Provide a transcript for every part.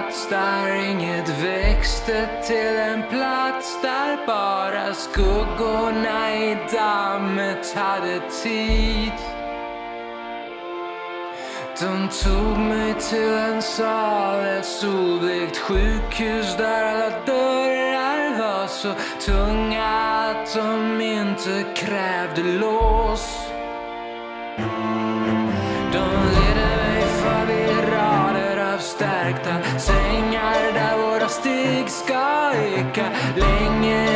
plats där inget växte Till en plats där bara skuggorna i dammet hade tid de tog mig till en sal, ett solblekt sjukhus där alla dörrar var så tunga att de inte krävde lås. Ska eka länge.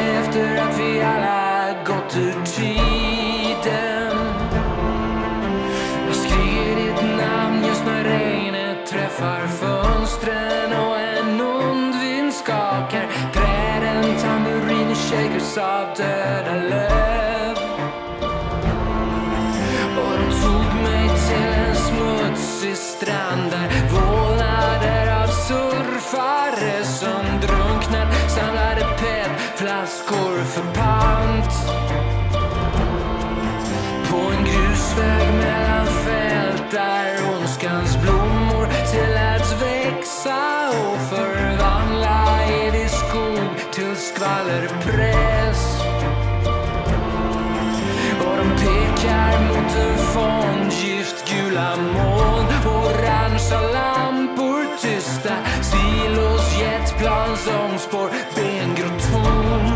Press Och de pekar mot en fond giftgula moln Orangea lampor tysta Silos, jetplan, sångspår bengrott ton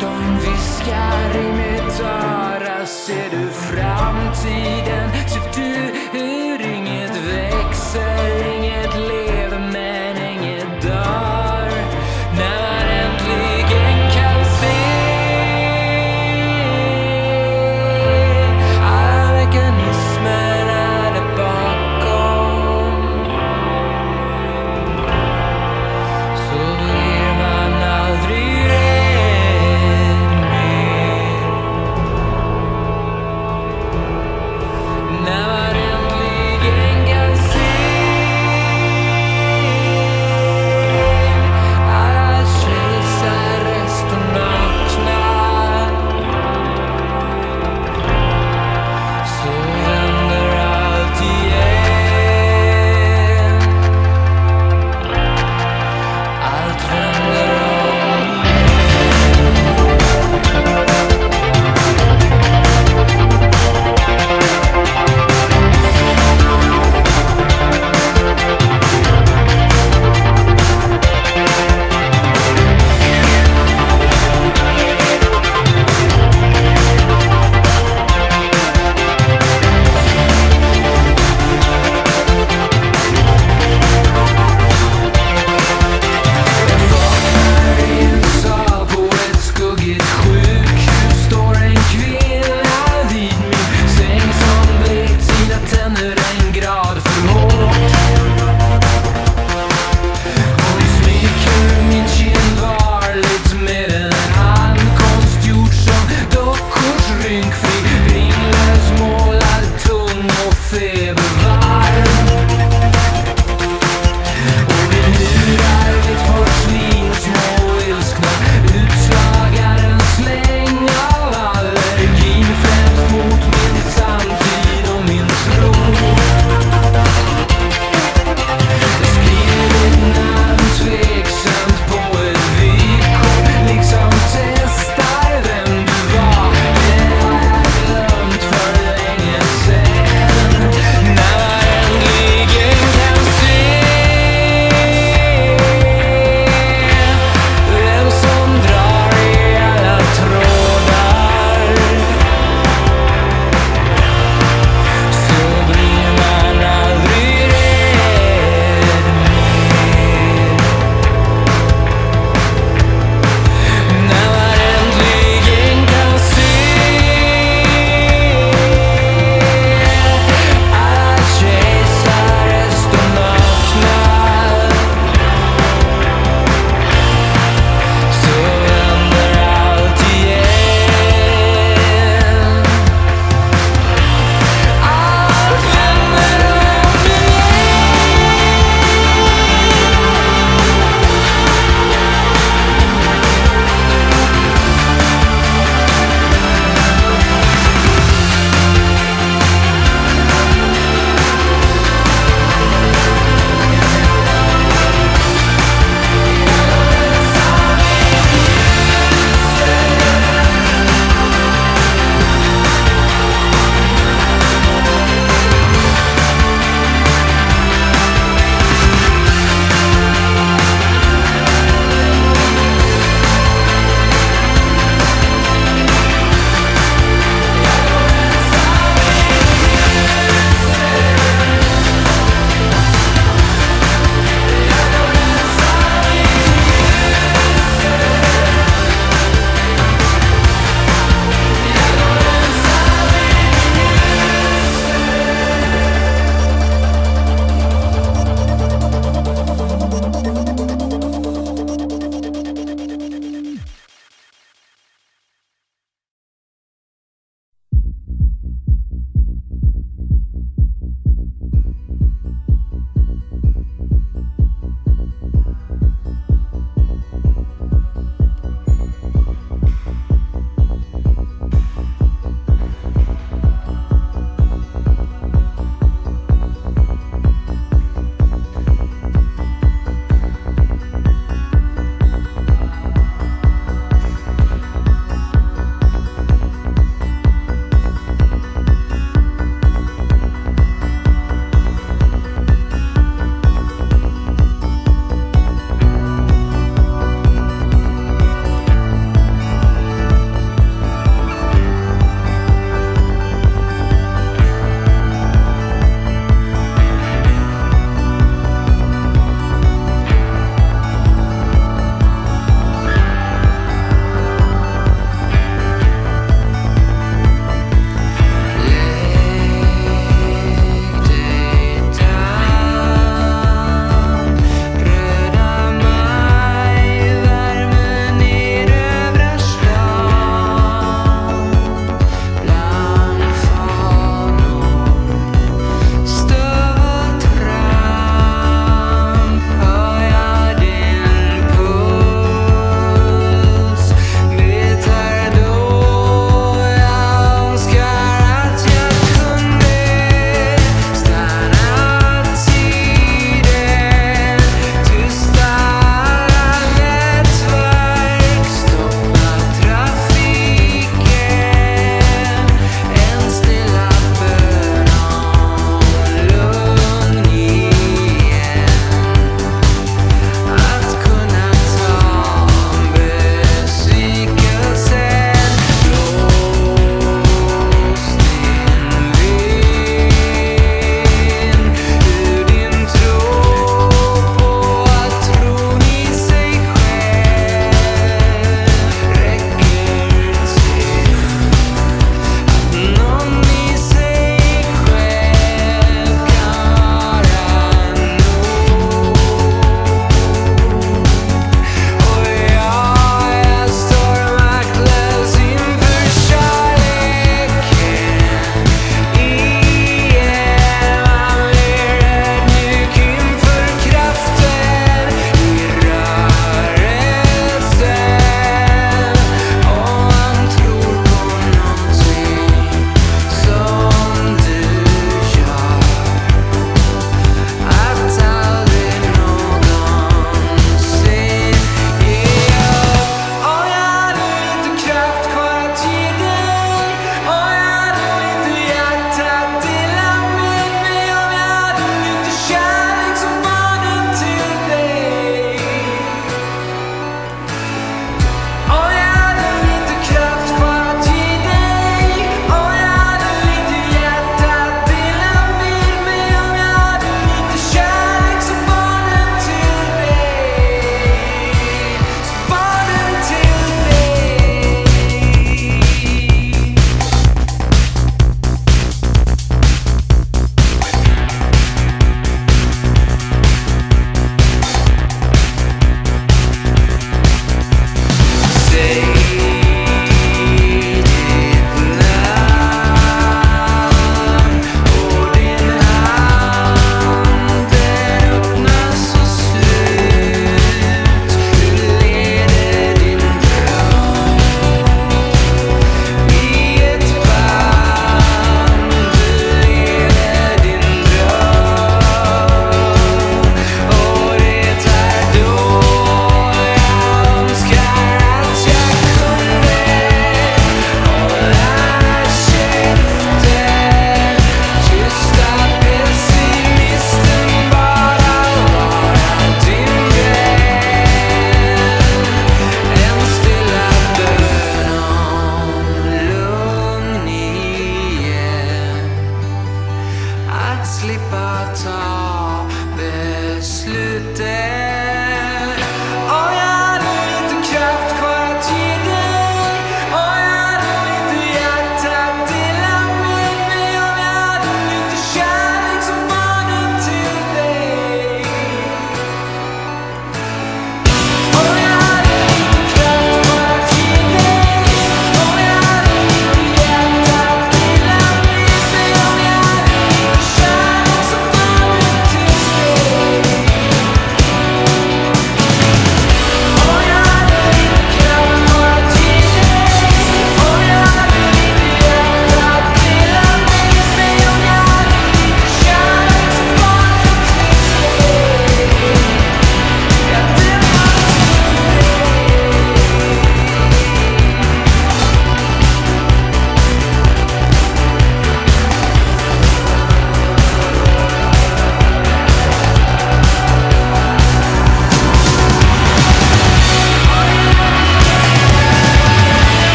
De viskar i mitt öra Ser du framtiden?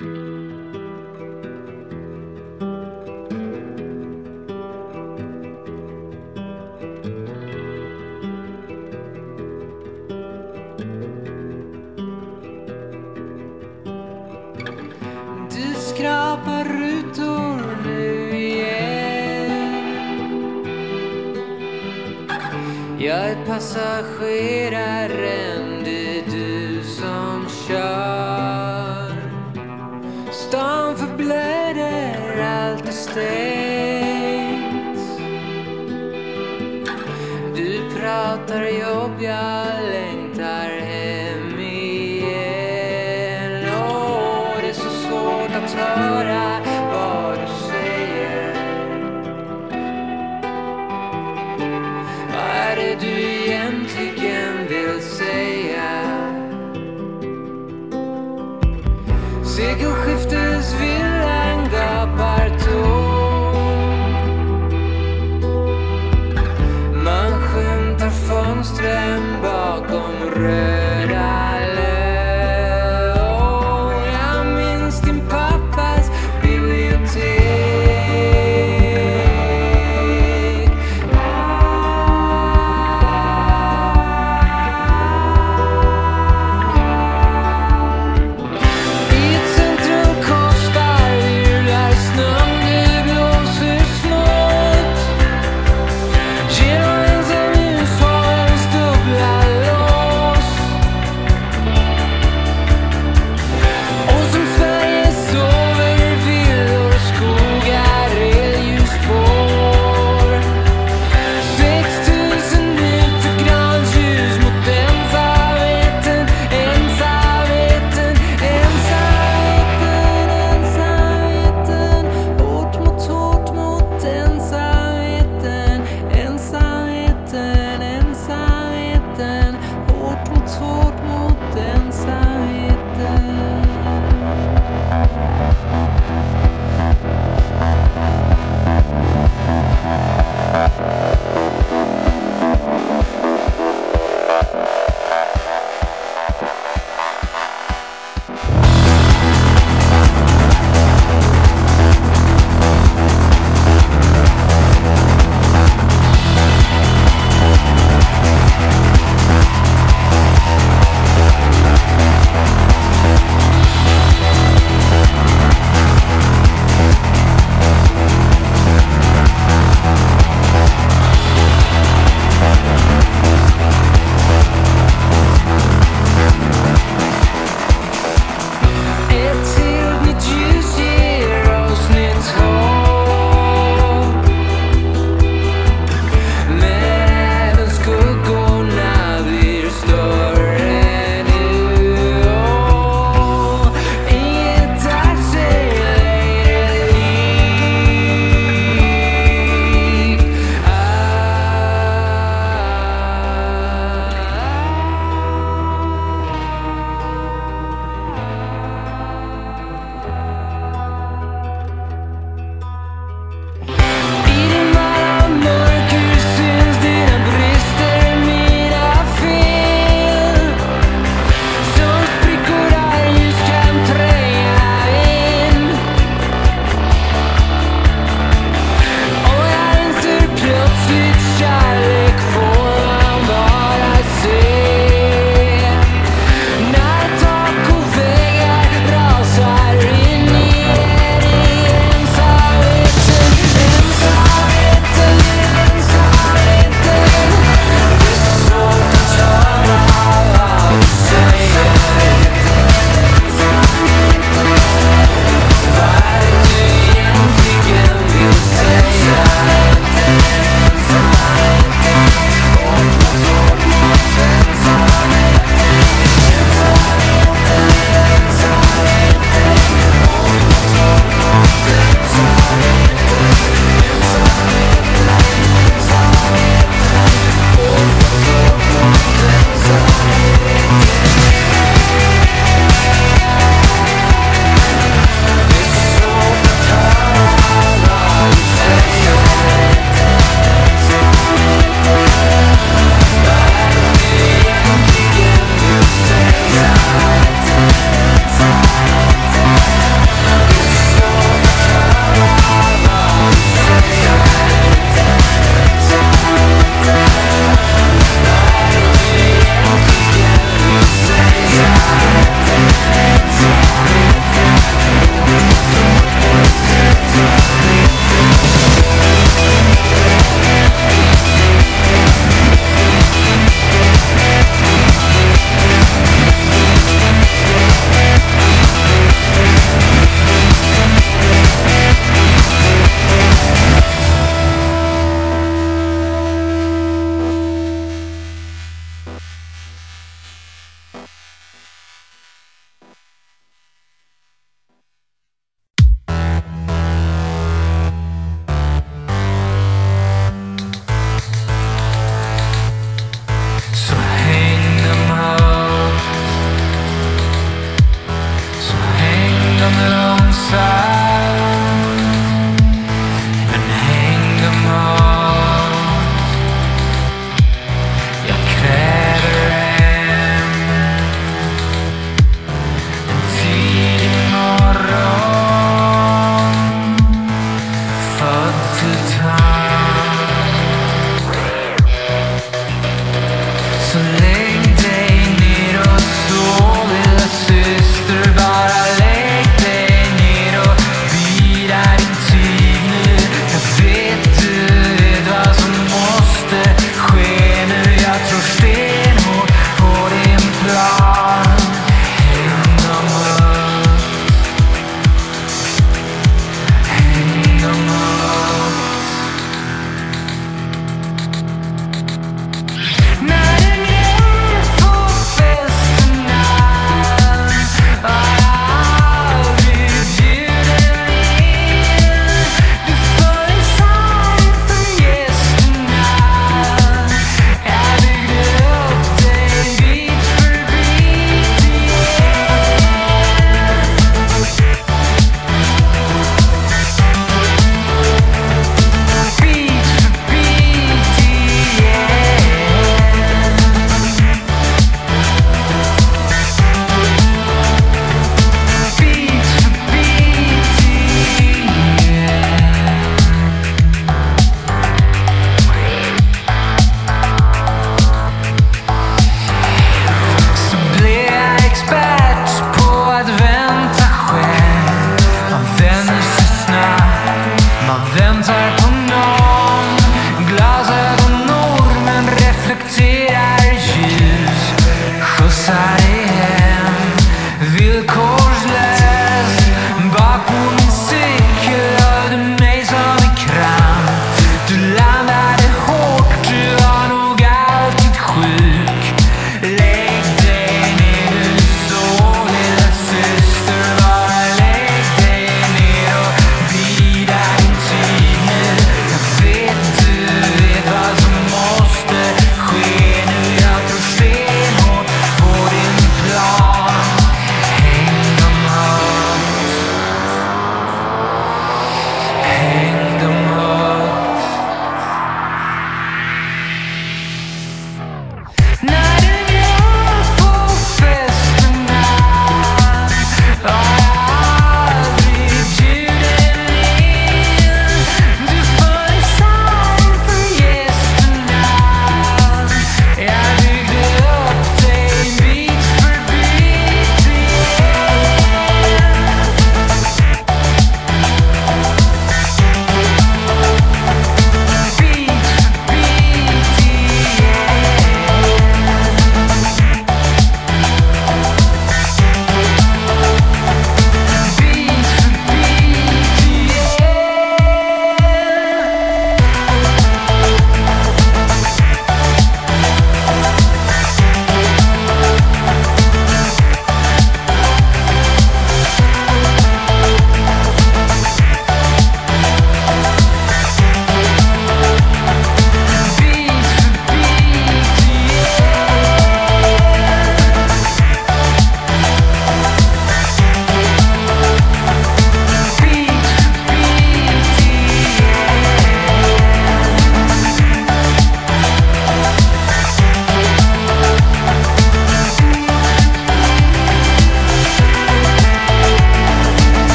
Jag igen. Är passageraren.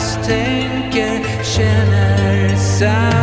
Alls tänker, känner samma